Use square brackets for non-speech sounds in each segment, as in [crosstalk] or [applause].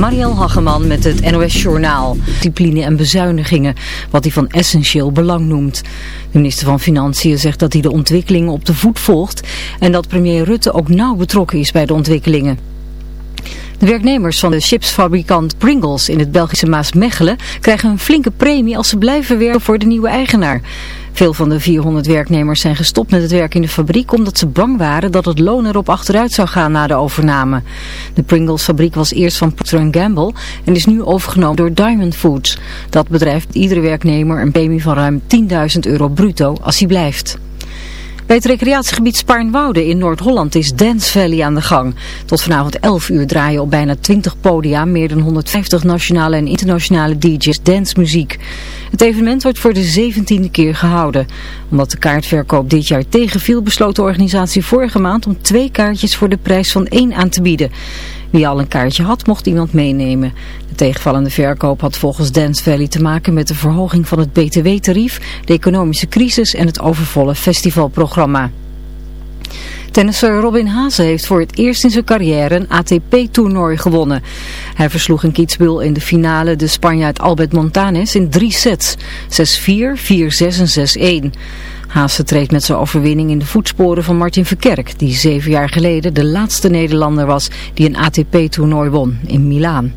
Mariel Hageman met het NOS Journaal. Discipline en bezuinigingen, wat hij van essentieel belang noemt. De minister van Financiën zegt dat hij de ontwikkelingen op de voet volgt... en dat premier Rutte ook nauw betrokken is bij de ontwikkelingen. De werknemers van de chipsfabrikant Pringles in het Belgische Maasmechelen krijgen een flinke premie als ze blijven werken voor de nieuwe eigenaar. Veel van de 400 werknemers zijn gestopt met het werk in de fabriek omdat ze bang waren dat het loon erop achteruit zou gaan na de overname. De Pringles fabriek was eerst van Procter Gamble en is nu overgenomen door Diamond Foods. Dat bedrijf biedt iedere werknemer een premie van ruim 10.000 euro bruto als hij blijft. Bij het recreatiegebied Spaarnwoude in Noord-Holland is Dance Valley aan de gang. Tot vanavond 11 uur draaien op bijna 20 podia meer dan 150 nationale en internationale DJ's dancemuziek. Het evenement wordt voor de 17e keer gehouden. Omdat de kaartverkoop dit jaar tegenviel besloot de organisatie vorige maand om twee kaartjes voor de prijs van één aan te bieden. Wie al een kaartje had, mocht iemand meenemen. De tegenvallende verkoop had volgens Dance Valley te maken met de verhoging van het btw-tarief, de economische crisis en het overvolle festivalprogramma. Tennisser Robin Haase heeft voor het eerst in zijn carrière een ATP-toernooi gewonnen. Hij versloeg in Kitzbühel in de finale de Spanjaard Albert Montanes in drie sets. 6-4, 4-6 en 6-1. Haase treedt met zijn overwinning in de voetsporen van Martin Verkerk, die zeven jaar geleden de laatste Nederlander was die een ATP-toernooi won in Milaan.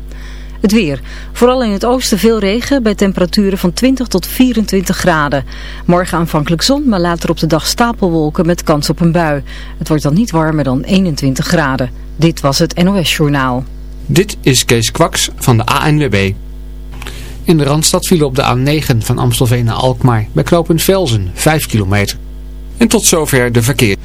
Het weer. Vooral in het oosten veel regen bij temperaturen van 20 tot 24 graden. Morgen aanvankelijk zon, maar later op de dag stapelwolken met kans op een bui. Het wordt dan niet warmer dan 21 graden. Dit was het NOS Journaal. Dit is Kees Kwaks van de ANWB. In de Randstad vielen op de A9 van Amstelveen naar Alkmaar bij knooppunt Velzen 5 kilometer. En tot zover de verkeer.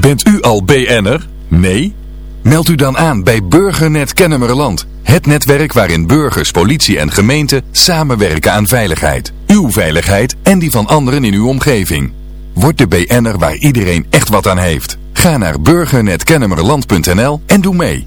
Bent u al BN'er? Nee? Meld u dan aan bij Burgernet Kennemerland. Het netwerk waarin burgers, politie en gemeente samenwerken aan veiligheid. Uw veiligheid en die van anderen in uw omgeving. Word de BN'er waar iedereen echt wat aan heeft. Ga naar burgernetkennemerland.nl en doe mee.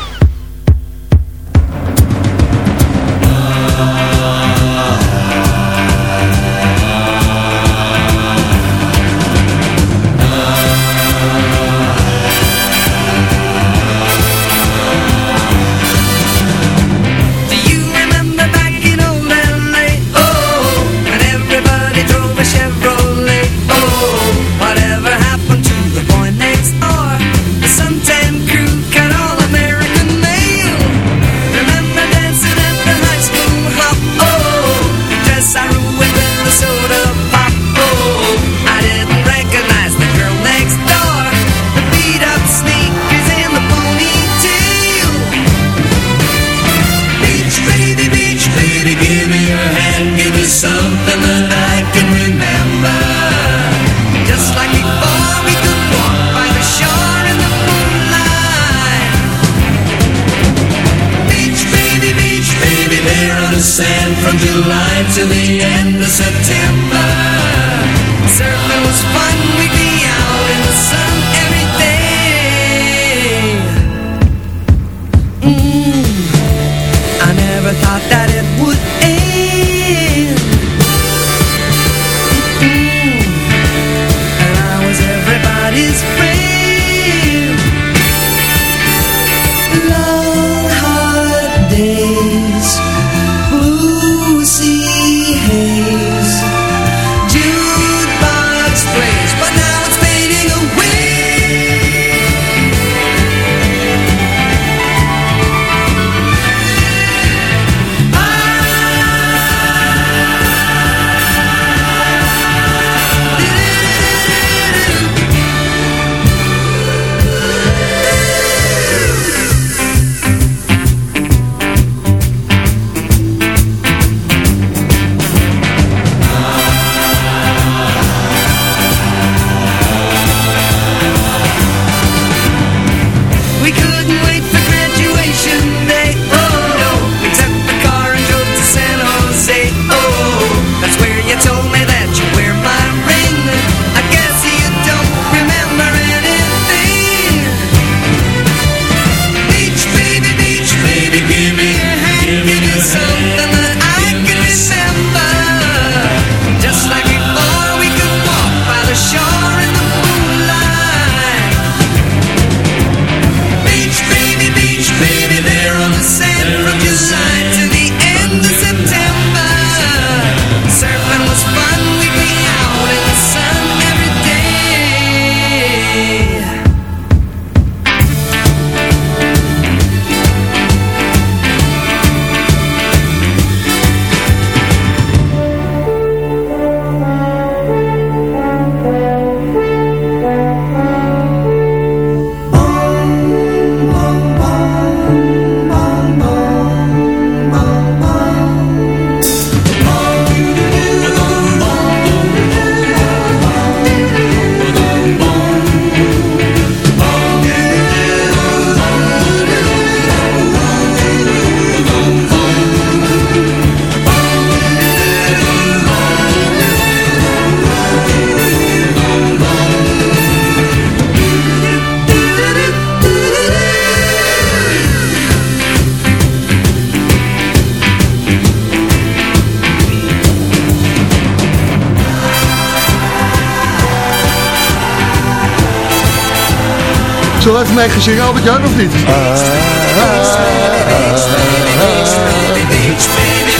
Zullen we even mee gaan Albert-Jan, of niet?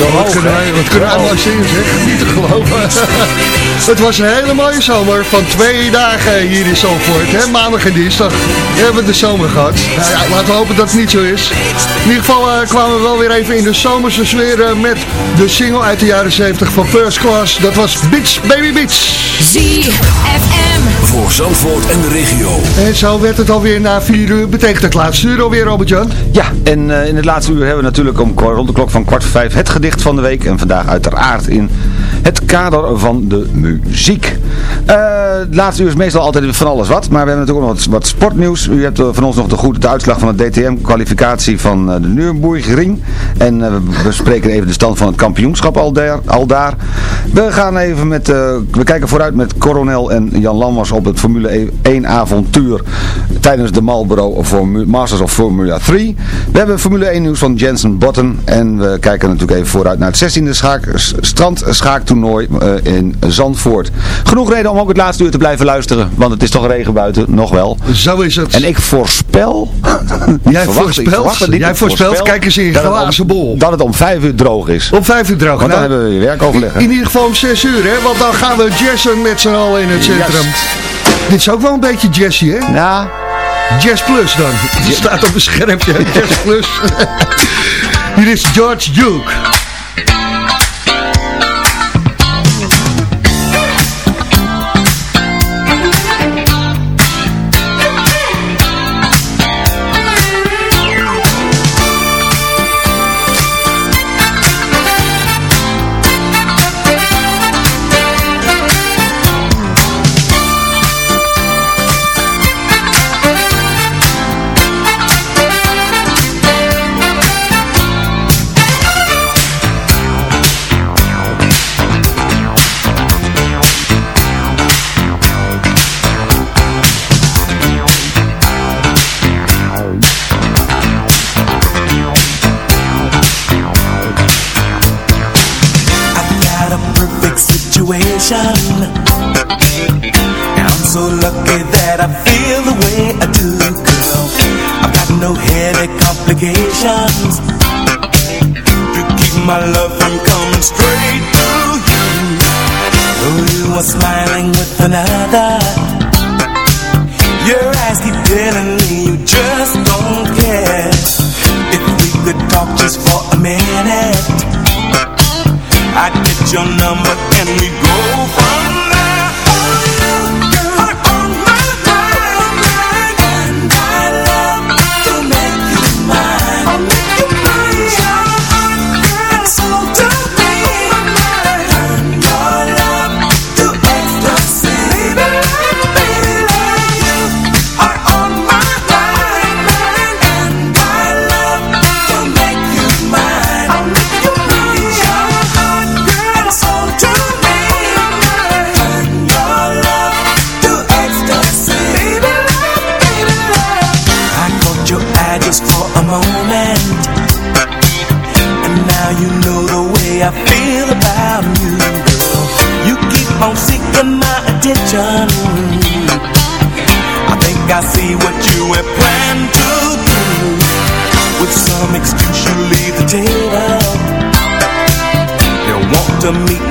Wat kunnen wij, wat kunnen wij zingen, zeg. [laughs] Niet te geloven. [laughs] Het was een hele mooie zomer van twee dagen hier in Zandvoort. Hè? Maandag en dinsdag hebben we de zomer gehad. Nou ja, laten we hopen dat het niet zo is. In ieder geval eh, kwamen we wel weer even in de zomerse sfeer eh, met de single uit de jaren 70 van First Class. Dat was Beach Baby Beach. ZFM. Voor Zandvoort en de regio. En zo werd het alweer na vier uur. Betekent het laatste uur alweer, Robert-Jan? Ja, en eh, in het laatste uur hebben we natuurlijk om rond de klok van kwart voor vijf het gedicht van de week. En vandaag uiteraard in het kader van de muziek. Eh, het laatste uur is meestal altijd van alles wat. Maar we hebben natuurlijk ook nog wat, sportnieuws. U hebt eh, van ons nog de goede de uitslag van de DTM-kwalificatie van eh, de Nürburgring. En we bespreken even de stand van het kampioenschap al daar. We gaan even met, we kijken vooruit met Coronel en Jan Lammers op het Formule 1 avontuur tijdens de Marlboro Masters of Formula 3. We hebben Formule 1 nieuws van Jensen Button en we kijken natuurlijk even vooruit naar het 16e schaak, s- strandschaaktoernooi eh, in Zandvoort. Genoeg reden om ook het laatste uur te blijven luisteren, want het is toch regen buiten, nog wel. Zo is het. En ik voorspel... [laughs] Jij voorspelt, jij voorspelt, voorspel kijk eens in je om- glazen bol. Dat het om 5 uur droog is. Op vijf uur droog. Want dan Nou, hebben we weer werkoverleg. hè? In ieder geval om 6 uur, hè? Want dan gaan we jazzen met z'n allen in het centrum. Dit is ook wel een beetje jazzy, hè? Ja, Jazz Plus dan. Het [laughs] staat op een schermpje, [laughs] Jazz Plus. Hier is George Duke. I see what you have planned to do. With some excuse you leave the table. You want to meet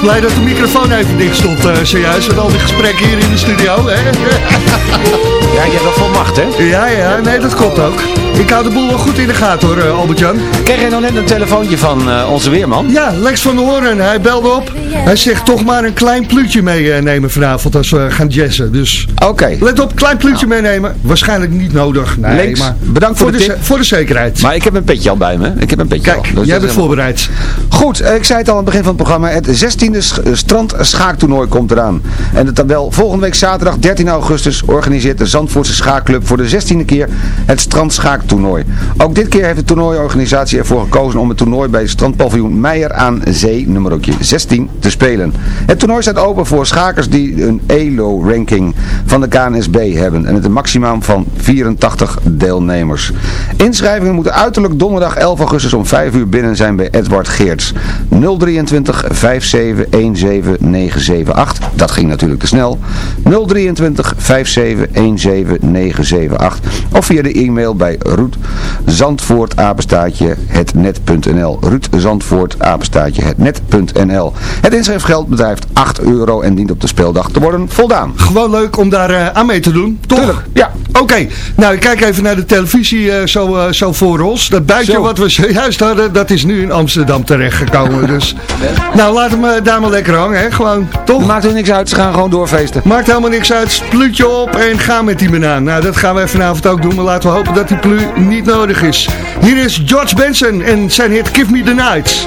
Blij dat de microfoon even dicht stond uh, zojuist. Met al die gesprekken hier in de studio. Hè? [laughs] ja, je hebt wel veel macht, hè? Ja, ja, nee, dat klopt ook. Ik hou de boel wel goed in de gaten hoor, uh, Albert-Jan. Kreeg je nou net een telefoontje van uh, onze weerman? Ja, Lex van der Hoorn. Hij belde op. Hij zegt toch maar een klein pluutje meenemen vanavond als we gaan jazzen. Dus Oké. let op, klein pluutje nou. meenemen. Waarschijnlijk niet nodig. Nee, Lex, maar bedankt voor, voor de, de, voor de zekerheid. Maar ik heb een petje al bij me. Ik heb een petje Kijk, al. Dus jij bent voorbereid. Goed, ik zei het al aan het begin van het programma. Het 16e strand schaaktoernooi komt eraan. En de tabel volgende week zaterdag 13 augustus organiseert de Zandvoortse Schaakclub voor de 16e keer het strandschaaktoernooi. Ook dit keer heeft de toernooiorganisatie ervoor gekozen om het toernooi bij strandpaviljoen Meijer aan Zee, nummer 16, te spelen. Het toernooi staat open voor schakers die een ELO-ranking van de KNSB hebben en het een maximum van 84 deelnemers. Inschrijvingen moeten uiterlijk donderdag 11 augustus om 5 uur binnen zijn bij Edward Geerts. 023 5717 978. Dat ging natuurlijk te snel. 023 5717 978. Of via de e-mail bij Ruud Zandvoort apenstaatje hetnet.nl Ruud Zandvoort apenstaatje hetnet.nl Het inschrijfgeld bedrijft 8 euro en dient op de speeldag te worden voldaan. Gewoon leuk om daar uh, aan mee te doen, toch? Tuurlijk, ja. Oké, okay. nou ik kijk even naar de televisie uh, zo, uh, zo voor ons. Dat buitje zo. wat we [laughs] zojuist hadden, dat is nu in Amsterdam terechtgekomen. dus, nou laat hem daar maar lekker hangen, hè? gewoon, toch? Maakt er niks uit, ze gaan gewoon doorfeesten. Maakt helemaal niks uit, spluutje op en ga met die banaan. Nou, dat gaan we vanavond ook doen, maar laten we hopen dat die plu niet nodig is. Hier is George Benson en zijn hit Give Me The Night.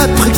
après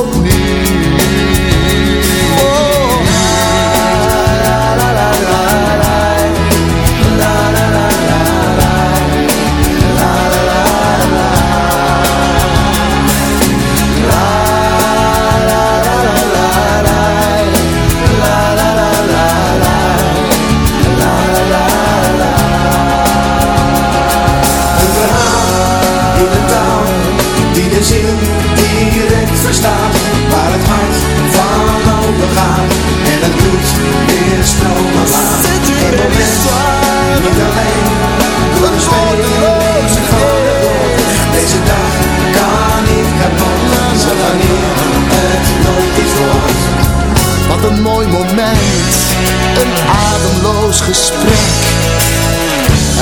gesprek.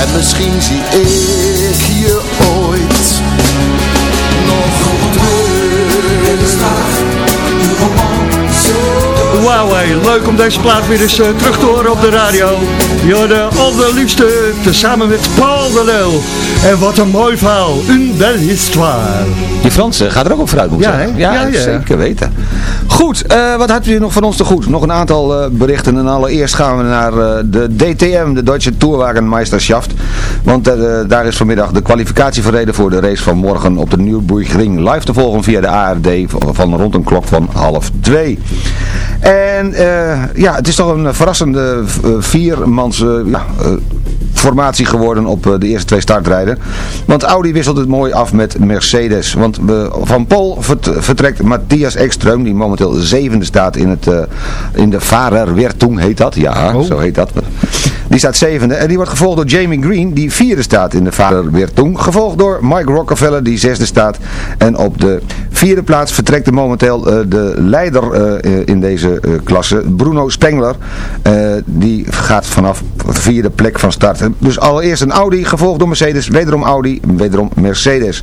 En misschien zie ik je ooit nog terug. Wauw, hey, leuk om deze plaat weer eens eh, terug te horen op de radio. Je hoorde al de liefste tezamen met Paul de Leeuw. En wat een mooi verhaal, une belle histoire. Die Franse gaat er ook op vooruit, moet ik Ja, zeggen. hè? Ja, ja. zeker weten. Goed, eh, wat hebt u nog van ons te goed? Nog een aantal eh, berichten. En allereerst gaan we naar eh, de DTM, de Deutsche Tourwagenmeisterschaft. Want daar is vanmiddag de kwalificatie verreden voor de race van morgen op de Nürburgring. Live te volgen via de ARD van rond een klok van half twee. En ja, het is toch een verrassende viermans ja, formatie geworden op eh, de eerste twee startrijden. Want Audi wisselt het mooi af met Mercedes. Want we, van Pol vert- vertrekt Matthias Ekström, die momenteel zevende staat in, het, eh, in de Fahrerwertung, heet dat? Ja, zo heet dat. Die staat zevende en die wordt gevolgd door Jamie Green, die vierde staat in de Fahrerwertung. Gevolgd door Mike Rockefeller, die zesde staat. En op de vierde plaats vertrekt er momenteel eh, de leider eh, in deze eh, klasse, Bruno Spengler. Eh, die gaat vanaf de vierde plek van start. Dus allereerst een Audi, gevolgd door Mercedes, wederom Audi, wederom Mercedes.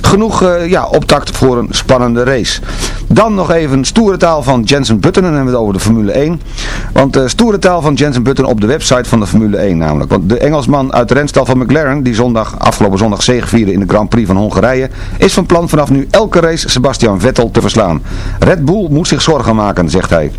Genoeg eh, ja, optakt voor een spannende race. Dan nog even stoere taal van Jensen Button. En dan hebben we het over de Formule 1. Want eh stoere taal van Jensen Button op de website van de Formule 1 namelijk. Want de Engelsman uit de renstal van McLaren, die zondag, afgelopen zondag zegevierde in de Grand Prix van Hongarije, is van plan vanaf nu elke race Sebastian Vettel te verslaan. Red Bull moet zich zorgen maken, zegt hij.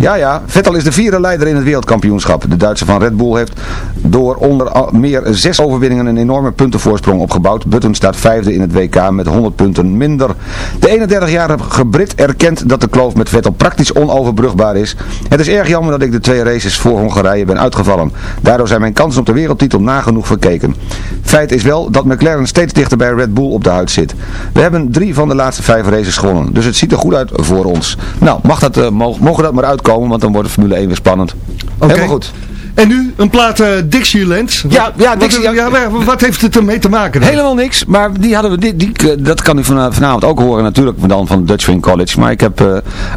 Ja, ja. Vettel is de vierde leider in het wereldkampioenschap. De Duitser van Red Bull heeft door onder meer zes overwinningen een enorme puntenvoorsprong opgebouwd. Button staat vijfde in het WK met 100 punten minder. De 31-jarige Brit erkent dat de kloof met Vettel praktisch onoverbrugbaar is. Het is erg jammer dat ik de twee races voor Hongarije ben uitgevallen. Daardoor zijn mijn kansen op de wereldtitel nagenoeg verkeken. Feit is wel dat McLaren steeds dichter bij Red Bull op de huid zit. We hebben drie van de laatste vijf races gewonnen. Dus het ziet er goed uit voor ons. Nou, mag dat, eh, mogen, dat maar uitkomen, want dan wordt de Formule 1 weer spannend. Helemaal goed. En nu een plaat eh, Dixieland. Ja, Wat- ja, wat- Dixie- ja, wat heeft het ermee te maken dan? Helemaal niks, maar die hadden we, die, die, eh, dat kan u van, vanavond ook horen natuurlijk dan van Dutch Swing College. Maar ik heb eh,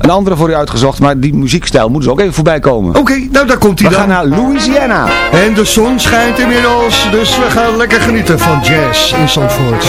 een andere voor u uitgezocht, maar die muziekstijl moet dus ook even voorbij komen. Oké, nou daar komt hij We dan. gaan naar Louisiana. En de zon schijnt inmiddels, dus we gaan lekker genieten van jazz in Zandvoort.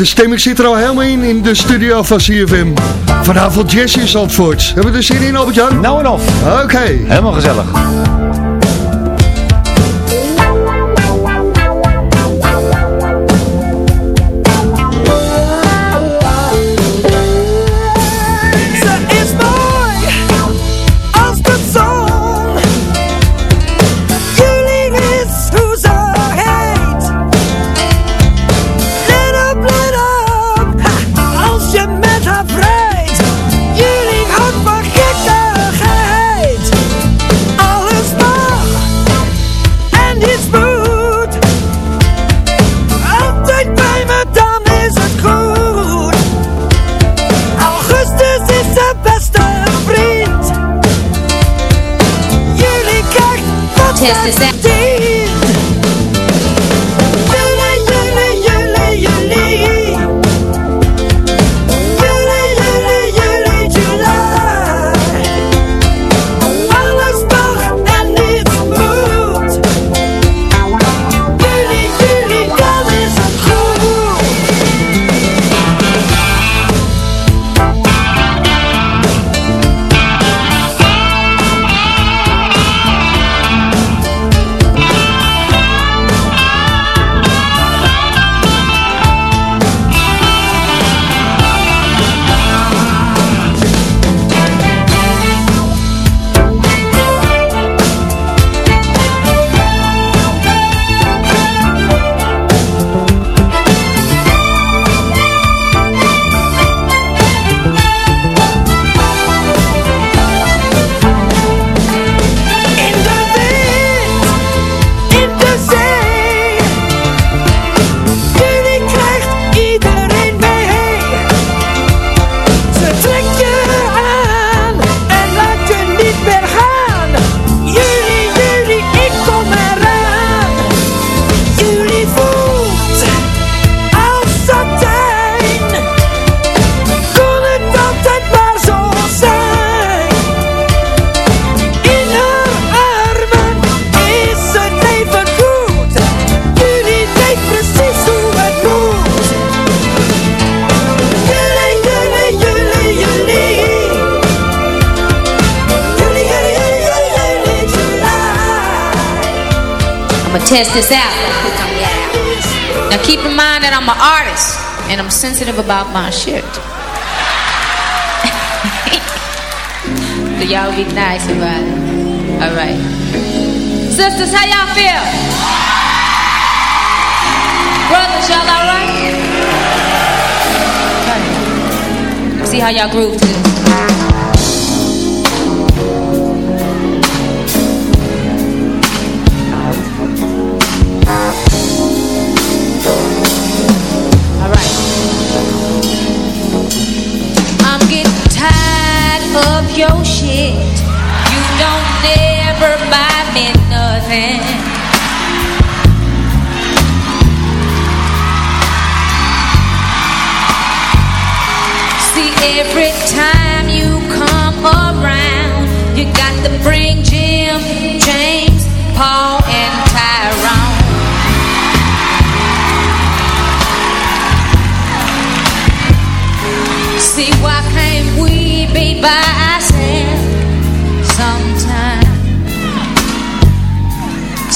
De stemming zit er al helemaal in, in de studio van CFM. Vanavond Jazz in Zandvoort. Hebben we er zin in, Albert-Jan? Nou en of. Oké. Helemaal gezellig. test this out. test this out. Now keep in mind that I'm an artist and I'm sensitive about my shit. [laughs] so y'all be nice about it. All right. Sisters, how y'all feel? Brothers, y'all alright? See how y'all groove to your shit. You don't never buy me nothing. See, every time you come around, you got to bring Jim, James, Paul.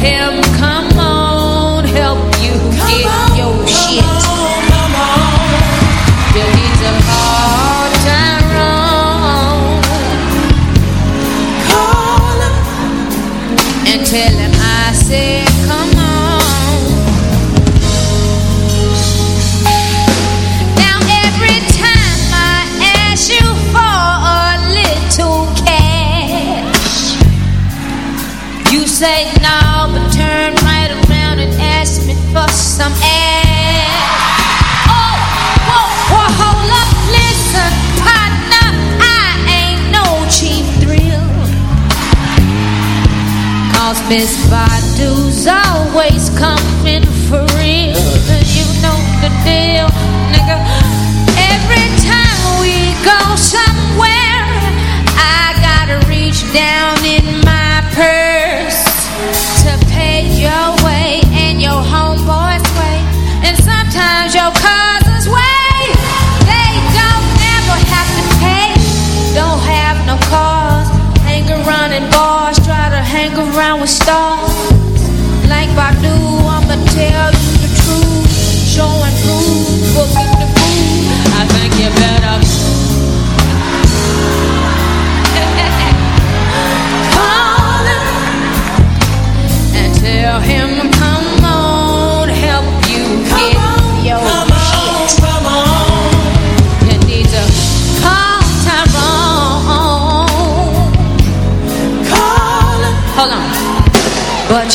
hill Miss Bob.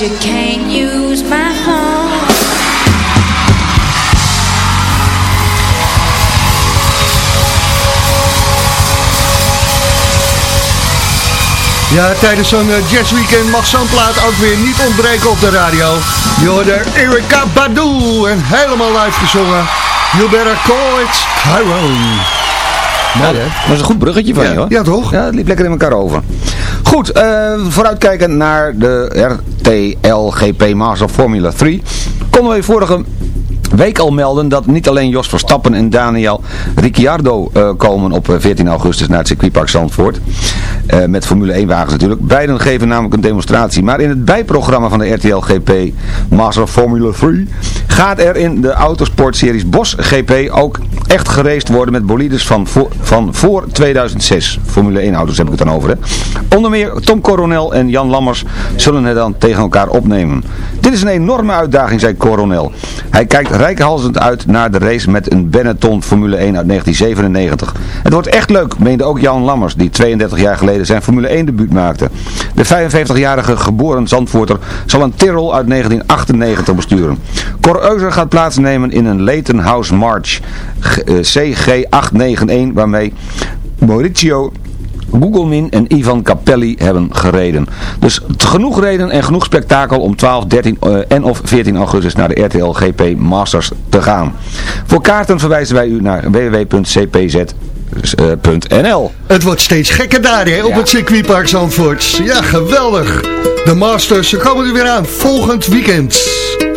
You can't use my heart. Ja, tijdens zo'n uh, jazzweekend mag zo'n plaat ook weer niet ontbreken op de radio. Je hoorde Erika Badu en helemaal live gezongen. You better call it Tyrone. Mooi, hè? Dat is een goed bruggetje van Ja. je, hoor. Ja, toch? Ja, het liep lekker in elkaar over. Goed, eh, vooruitkijken naar de RTLGP Master Formula 3. Konden we vorige week al melden dat niet alleen Jos Verstappen en Daniel Ricciardo eh, komen op eh, 14 augustus naar het circuitpark Zandvoort. Eh, met Formule 1 wagens natuurlijk. Beiden geven namelijk een demonstratie. Maar in het bijprogramma van de RTL GP Master Formula 3 gaat er in de autosportseries Bosch GP ook echt geraced worden met bolides van voor, van voor 2006. Formule 1 auto's heb ik het dan over. Hè. Onder meer Tom Coronel en Jan Lammers zullen het dan tegen elkaar opnemen. Dit is een enorme uitdaging, zei Coronel. Hij kijkt rijkhalsend uit naar de race met een Benetton Formule 1 uit 1997. Het wordt echt leuk, meende ook Jan Lammers, die 32 jaar geleden zijn Formule 1 debuut maakte. De 55-jarige geboren Zandvoorter zal een Tyrrell uit 1998 besturen. Euser gaat plaatsnemen in een Leighton House March eh, CG891, waarmee Mauricio Gugelmin en Ivan Capelli hebben gereden. Dus genoeg reden en genoeg spektakel om 12, 13 eh, en of 14 augustus naar de RTL GP Masters te gaan. Voor kaarten verwijzen wij u naar www.cpz.nl Het wordt steeds gekker daar hè, op het circuitpark Zandvoort. Ja, geweldig. De Masters, ze komen er weer aan volgend weekend.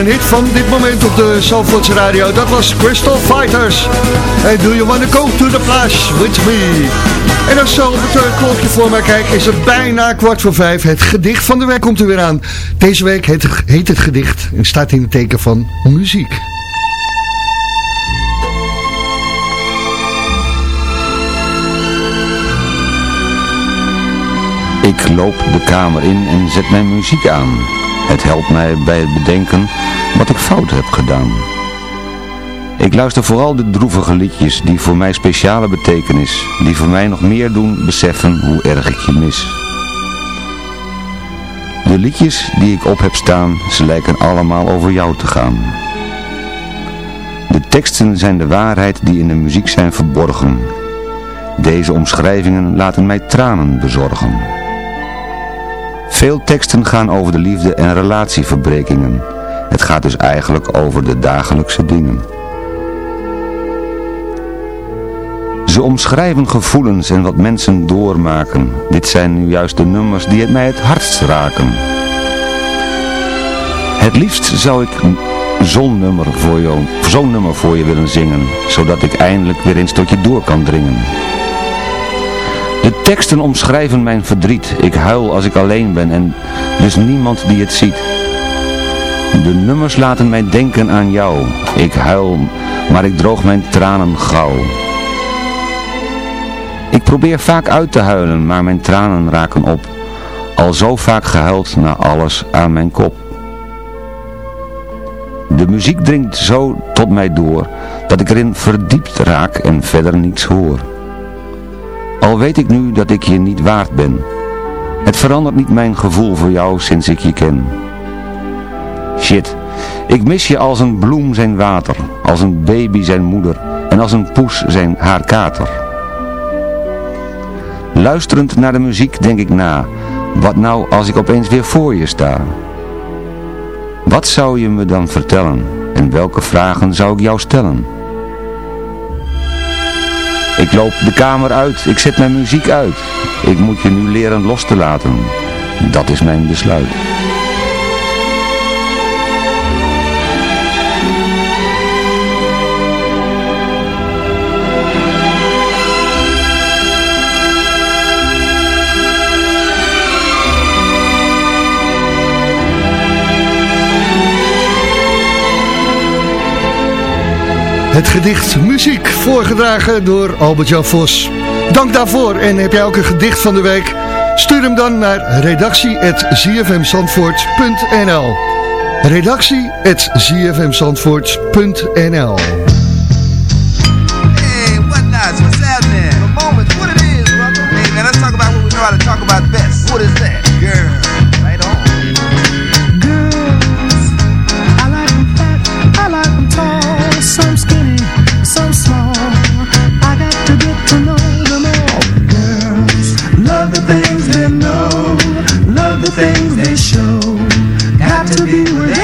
een hit van dit moment op de Zalvoorts Radio. Dat was Crystal Fighters. Hey, do you wanna go to the plage with me? En als zo het uh, klokje voor mij kijk, is het bijna kwart voor vijf. Het gedicht van de week komt er weer aan. Deze week heet, heet het gedicht en staat in het teken van muziek. Ik loop de kamer in en zet mijn muziek aan. Het helpt mij bij het bedenken wat ik fout heb gedaan. Ik luister vooral de droevige liedjes die voor mij speciale betekenis, die voor mij nog meer doen beseffen hoe erg ik je mis. De liedjes die ik op heb staan, ze lijken allemaal over jou te gaan. De teksten zijn de waarheid die in de muziek zijn verborgen. Deze omschrijvingen laten mij tranen bezorgen. Veel teksten gaan over de liefde en relatieverbrekingen. Het gaat dus eigenlijk over de dagelijkse dingen. Ze omschrijven gevoelens en wat mensen doormaken. Dit zijn nu juist de nummers die het mij het hardst raken. Het liefst zou ik zo'n nummer, voor jou, zo'n nummer voor je willen zingen, zodat ik eindelijk weer eens tot je door kan dringen. De teksten omschrijven mijn verdriet. Ik huil als ik alleen ben en dus niemand die het ziet. De nummers laten mij denken aan jou. Ik huil, maar ik droog mijn tranen gauw. Ik probeer vaak uit te huilen, maar mijn tranen raken op. Al zo vaak gehuild na alles aan mijn kop. De muziek dringt zo tot mij door, dat ik erin verdiept raak en verder niets hoor. Al weet ik nu dat ik je niet waard ben. Het verandert niet mijn gevoel voor jou sinds ik je ken. Shit, ik mis je als een bloem zijn water, als een baby zijn moeder en als een poes zijn haar kater. Luisterend naar de muziek denk ik na, wat nou als ik opeens weer voor je sta? Wat zou je me dan vertellen en welke vragen zou ik jou stellen? Ik loop de kamer uit, ik zet mijn muziek uit. Ik moet je nu leren los te laten. Dat is mijn besluit. Het gedicht Muziek, voorgedragen door Albert-Jan Vos. Dank daarvoor en heb jij ook een gedicht van de week? Stuur hem dan naar redactie.zfmzandvoort.nl redactie.zfmzandvoort.nl Hey, what nuts? What's happening? The moment, what it is, brother. Hey, man, let's talk about what we know how to talk about best. What is that? Things they show. Got to be where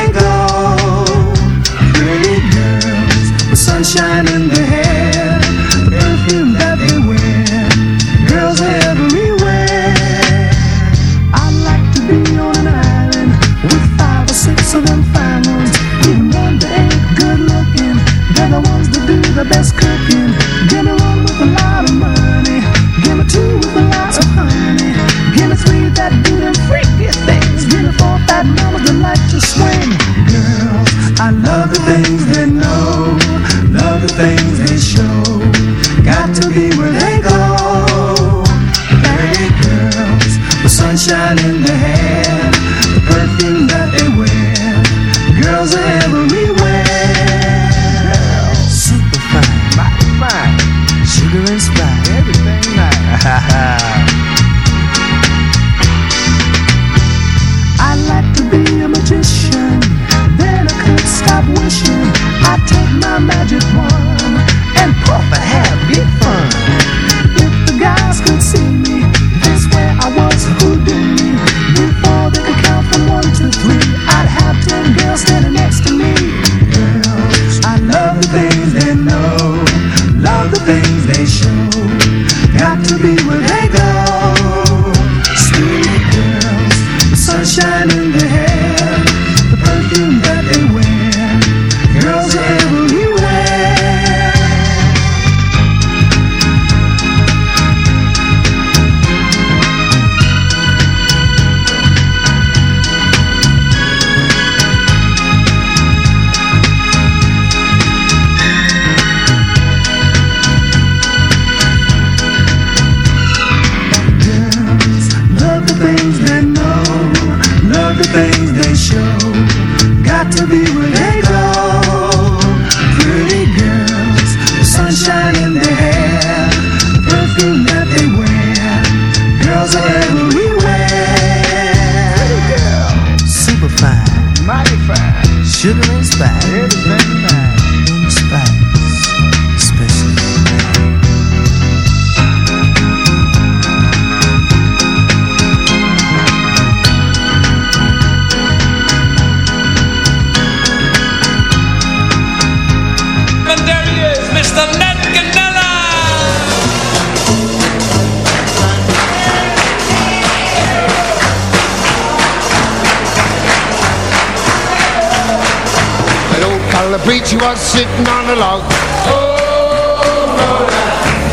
An the preacher was sitting on a log. Oh, Lord.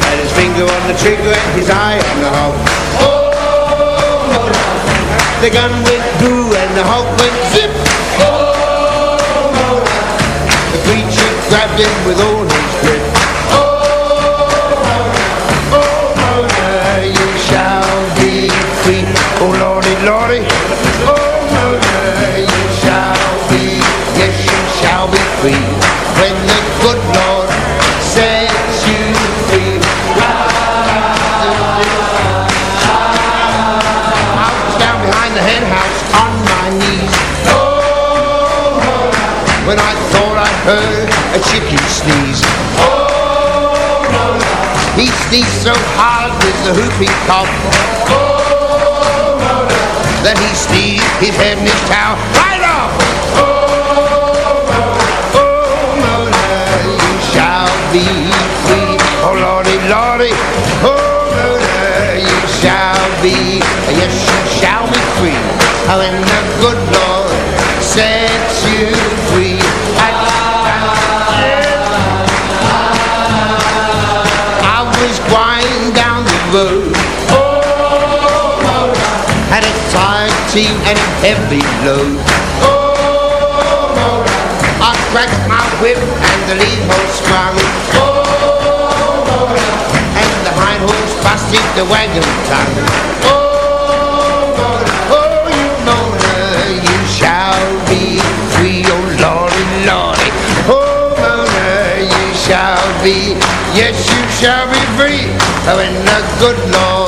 Had his finger on the trigger and his eye on the hog. Oh, Lord. The gun went through and the hog went zip. Oh, Lord. The preacher grabbed him with all his grip. Heard a chicken sneeze. Oh, he sneezed so hard with the whooping cough. Oh, that he sneezed his head and his towel right off. Oh, Mona, you shall be free. Oh, Lordy, Lordy. Oh, Mona, you shall be, yes, you shall be free. Oh, and the good Lord tired team and a heavy load. Oh, Mona, I cracked my whip and the lead horse sprung. Oh, Mona, and the hind horse busted the wagon tongue. Oh, Mona, oh, you Mona, you shall be free. Oh, Lordy, Lordy. Oh, Mona, you shall be, yes, you shall be free. Oh, when the good Lord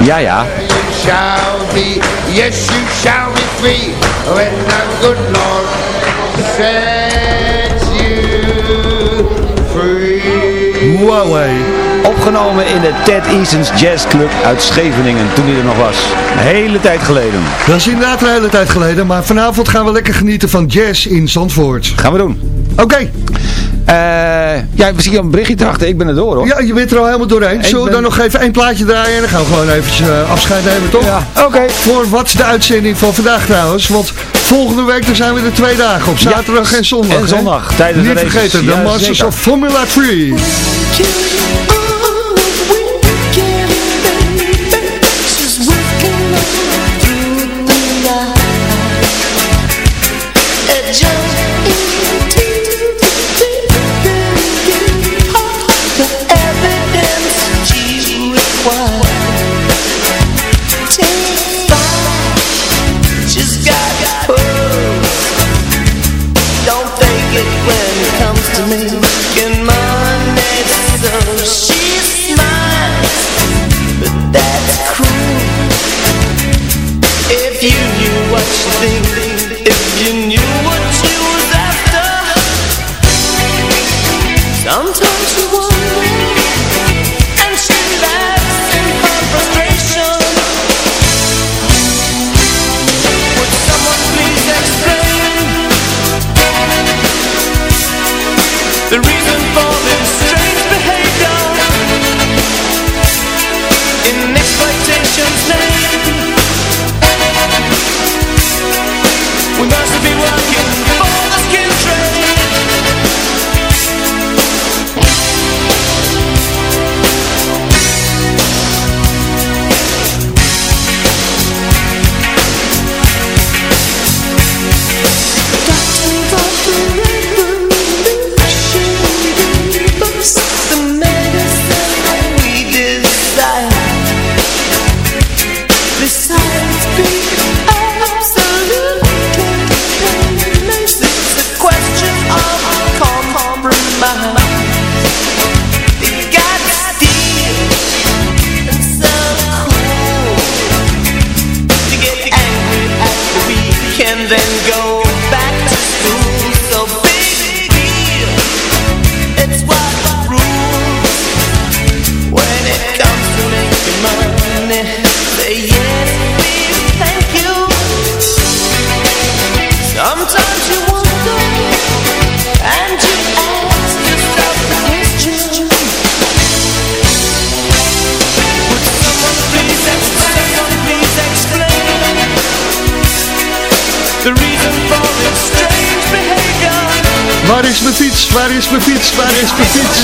Ja, ja. You shall be, yes, you shall be free. When the good Lord sets you free. Huawei. Opgenomen in de Ted Easons Jazz Club uit Scheveningen toen hij er nog was. Een hele tijd geleden. Dat is inderdaad een hele tijd geleden, maar vanavond gaan we lekker genieten van jazz in Zandvoort. Gaan we doen. Oké. Ja, we zien een berichtje erachter. Ik ben er door hoor. Ja, je bent er al helemaal doorheen. Ik Zullen we ben- dan nog even één plaatje draaien en dan gaan we gewoon eventjes eh, afscheid nemen, toch? Ja, oké. Voor wat de uitzending van vandaag trouwens, want volgende week dan zijn we er twee dagen op, zaterdag en zondag. en hè? zondag, tijdens de Niet vergeten, de Ja, Masters of Formula 3. Waar is mijn fiets? Waar is mijn fiets? Waar is mijn fiets?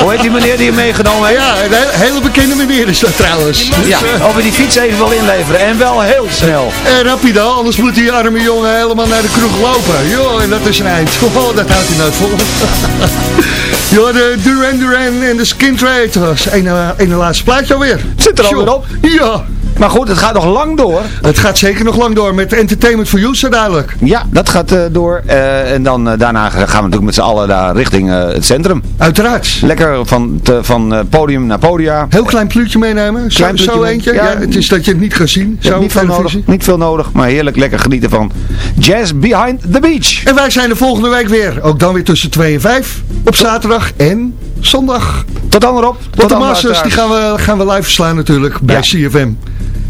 Hoe heet die meneer die je meegenomen heeft? Ja, een he- hele bekende meneer is dat trouwens. Ja, Dus, eh, of we die fiets even wil inleveren. En wel heel snel. En rapido, anders moet die arme jongen helemaal naar de kroeg lopen. Joh, en dat is een eind. [laughs] Oh, dat houdt hij nooit vol. [laughs] Joh, de Duran Duran en de Skin Trade. Was een, een laatste plaatje alweer. Zit er alweer Joh. op. Ja. Maar goed, het gaat nog lang door. Het gaat zeker nog lang door met Entertainment for You, zo duidelijk. Ja, dat gaat eh, door. Eh, en dan eh, daarna gaan we natuurlijk met z'n allen daar richting het centrum. Uiteraard. Lekker van, te- van podium naar podia. Heel klein pluutje meenemen. Zo, Klein pluutje zo eentje. ja. Ja, het is dat je het niet gaat zien. Zo niet veel, nodig, niet veel nodig, maar heerlijk lekker genieten van Jazz Behind the Beach. En wij zijn er volgende week weer. Ook dan weer tussen 2 en 5. Op zaterdag en zondag. Tot dan erop. Want Tot de Masters die gaan we, gaan we live verslaan natuurlijk bij Ja. CFM.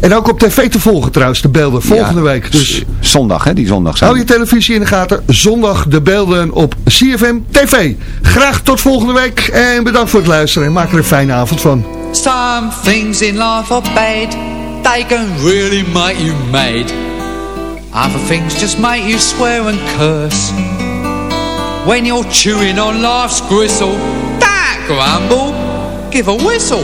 En ook op tv te volgen trouwens, de beelden. Volgende Ja, week. Dus Zondag, hè? Die zondag zijn. hou je televisie in de gaten. Zondag de beelden op CFM TV. Graag tot volgende week. En bedankt voor het luisteren. En maak er een fijne avond van. Some things in life are bad. They can really make you mad. Other things just make you swear and curse. When you're chewing on life's gristle, don't grumble, give a whistle.